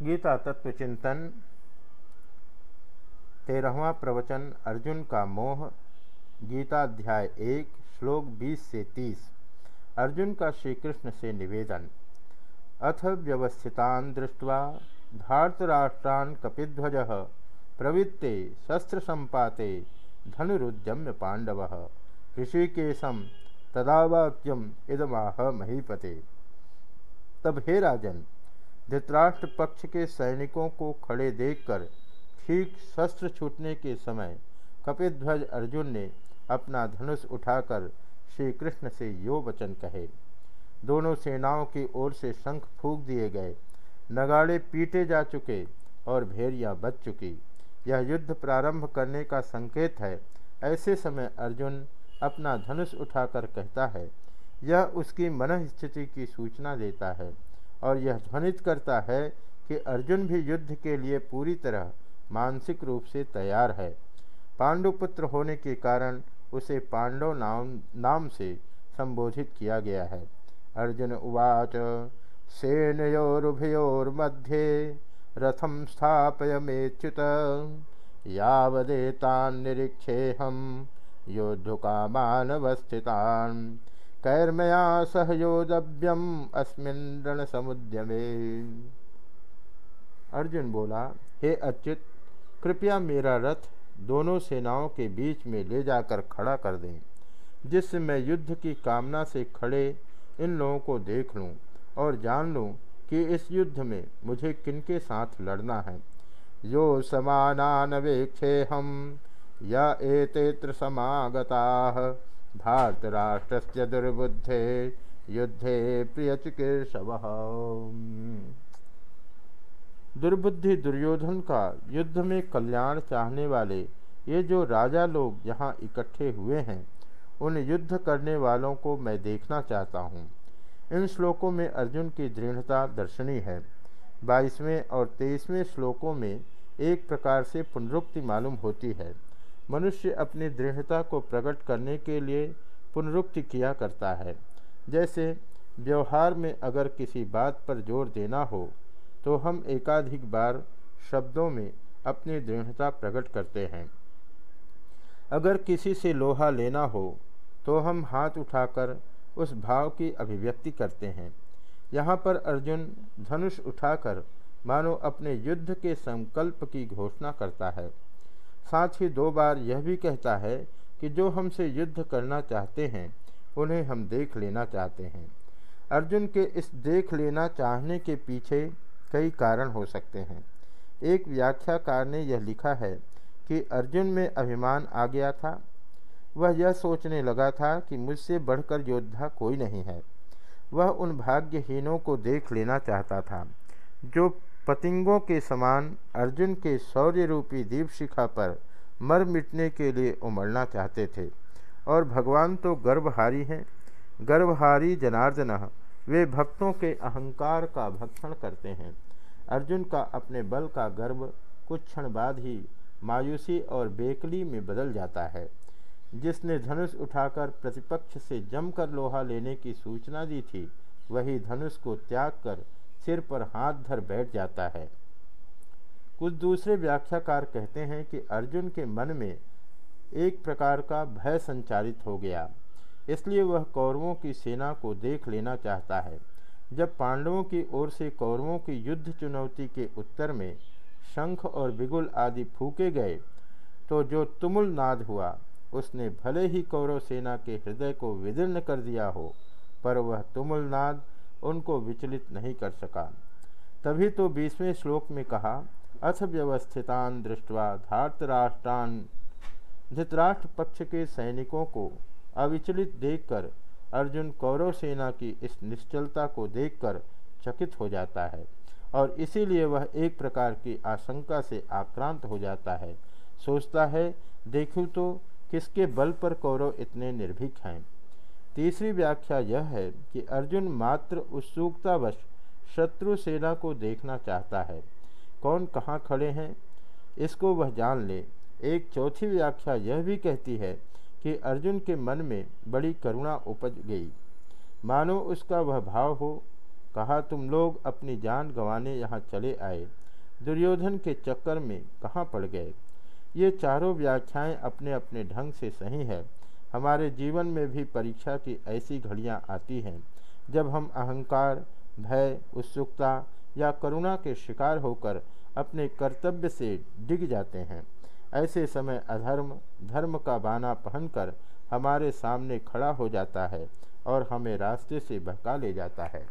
गीता तत्व चिंतन, तेरहवा प्रवचन अर्जुन का मोह, गीताध्याय एक, श्लोक 20 से 30 अर्जुन का श्री कृष्ण से निवेदन, अथ व्यवस्थितान दृष्ट्वा धार्तराष्ट्रान कपिध्वज, प्रवृत्ते शस्त्र संपाते धनुरुद्यम्य पांडव ऋषिकेशम तदावाक्यम इदमाह महीपते। तब हे राजन धृतराष्ट्र पक्ष के सैनिकों को खड़े देखकर ठीक शस्त्र छूटने के समय कपिध्वज अर्जुन ने अपना धनुष उठाकर श्री कृष्ण से यो वचन कहे। दोनों सेनाओं की ओर से शंख फूक दिए गए। नगाड़े पीटे जा चुके और भेड़ियाँ बच चुकी। यह युद्ध प्रारंभ करने का संकेत है। ऐसे समय अर्जुन अपना धनुष उठाकर कहता है, यह उसकी मन स्थिति की सूचना देता है। और यह ध्वनित करता है कि अर्जुन भी युद्ध के लिए पूरी तरह मानसिक रूप से तैयार है। पांडुपुत्र होने के कारण उसे पांडव नाम नाम से संबोधित किया गया है। अर्जुन उवाच, सेनयोरुभयोर्मध्ये रथम स्थापय मेच्युत, यावदेतान निरीक्षेहम योद्धुकामानवस्थितान कैर्मया सहयोदव्यम अस्मिन रण समुद्यमे अर्जुन बोला, हे अच्युत, कृपया मेरा रथ दोनों सेनाओं के बीच में ले जाकर खड़ा कर दें, जिससे मैं युद्ध की कामना से खड़े इन लोगों को देख लूँ और जान लूँ कि इस युद्ध में मुझे किनके साथ लड़ना है। यो समानान वेक्षे हम या एतेत्र समागता। भारतराष्ट्र दुर्बुद्धे युद्धे प्रिय चिकित्सव दुर्बुद्धि दुर्योधन का युद्ध में कल्याण चाहने वाले ये जो राजा लोग यहाँ इकट्ठे हुए हैं, उन युद्ध करने वालों को मैं देखना चाहता हूँ। इन श्लोकों में अर्जुन की दृढ़ता दर्शनी है। बाईसवें और तेईसवें श्लोकों में एक प्रकार से पुनरुक्ति मालूम होती है। मनुष्य अपनी दृढ़ता को प्रकट करने के लिए पुनरुक्ति किया करता है। जैसे व्यवहार में अगर किसी बात पर ज़ोर देना हो तो हम एकाधिक बार शब्दों में अपनी दृढ़ता प्रकट करते हैं। अगर किसी से लोहा लेना हो तो हम हाथ उठाकर उस भाव की अभिव्यक्ति करते हैं। यहाँ पर अर्जुन धनुष उठाकर मानो अपने युद्ध के संकल्प की घोषणा करता है। साथ ही दो बार यह भी कहता है कि जो हमसे युद्ध करना चाहते हैं, उन्हें हम देख लेना चाहते हैं। अर्जुन के इस देख लेना चाहने के पीछे कई कारण हो सकते हैं। एक व्याख्याकार ने यह लिखा है कि अर्जुन में अभिमान आ गया था। वह यह सोचने लगा था कि मुझसे बढ़कर योद्धा कोई नहीं है। वह उन भाग्यहीनों को देख लेना चाहता था, जो पतिंगों के समान अर्जुन के शौर्य रूपी दीप शिखा पर मर मिटने के लिए उमड़ना चाहते थे। और भगवान तो गर्भहारी हैं। गर्भहारी जनार्दन, वे भक्तों के अहंकार का भक्षण करते हैं। अर्जुन का अपने बल का गर्व कुछ क्षण बाद ही मायूसी और बेकली में बदल जाता है। जिसने धनुष उठाकर प्रतिपक्ष से जमकर लोहा लेने की सूचना दी थी, वही धनुष को त्याग कर सिर पर हाथ धर बैठ जाता है। कुछ दूसरे व्याख्याकार कहते हैं कि अर्जुन के मन में एक प्रकार का भय संचारित हो गया। इसलिए वह कौरवों की सेना को देख लेना चाहता है। जब पांडवों की ओर से कौरवों की युद्ध चुनौती के उत्तर में शंख और बिगुल आदि फूके गए तो जो तुमुल नाद हुआ, उसने भले ही कौरव सेना के हृदय को विदीर्ण कर दिया हो, पर वह तुमुल नाद उनको विचलित नहीं कर सका। तभी तो बीसवें श्लोक में कहा, अथ व्यवस्थितान दृष्टवा धार्तराष्ट्रान धृतराष्ट्र पक्ष के सैनिकों को अविचलित देखकर अर्जुन कौरव सेना की इस निश्चलता को देखकर चकित हो जाता है और इसीलिए वह एक प्रकार की आशंका से आक्रांत हो जाता है। सोचता है, देखूँ तो किसके बल पर कौरव इतने निर्भीक हैं? तीसरी व्याख्या यह है कि अर्जुन मात्र उत्सुकतावश शत्रु सेना को देखना चाहता है। कौन कहाँ खड़े हैं? इसको वह जान ले। एक चौथी व्याख्या यह भी कहती है कि अर्जुन के मन में बड़ी करुणा उपज गई। मानो उसका वह भाव हो, कहा, तुम लोग अपनी जान गंवाने यहाँ चले आए। दुर्योधन के चक्कर में कहाँ पड़ गए? ये चारों व्याख्याएँ अपने अपने ढंग से सही है। हमारे जीवन में भी परीक्षा की ऐसी घड़ियाँ आती हैं, जब हम अहंकार, भय, उत्सुकता या करुणा के शिकार होकर अपने कर्तव्य से डिग जाते हैं। ऐसे समय अधर्म, धर्म का बाना पहनकर हमारे सामने खड़ा हो जाता है और हमें रास्ते से बहका ले जाता है।